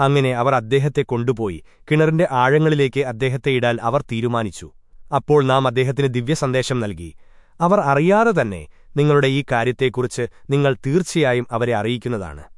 അങ്ങനെ അവർ അദ്ദേഹത്തെ കൊണ്ടുപോയി. കിണറിന്റെ ആഴങ്ങളിലേക്ക് അദ്ദേഹത്തെ ഇടാൻ അവർ തീരുമാനിച്ചു. അപ്പോൾ നാം അദ്ദേഹത്തിന് ദിവ്യസന്ദേശം നൽകി. അവർ അറിയാതെ തന്നെ നിങ്ങളുടെ ഈ കാര്യത്തെക്കുറിച്ച് നിങ്ങൾ തീർച്ചയായും അവരെ അറിയിക്കുന്നതാണ്.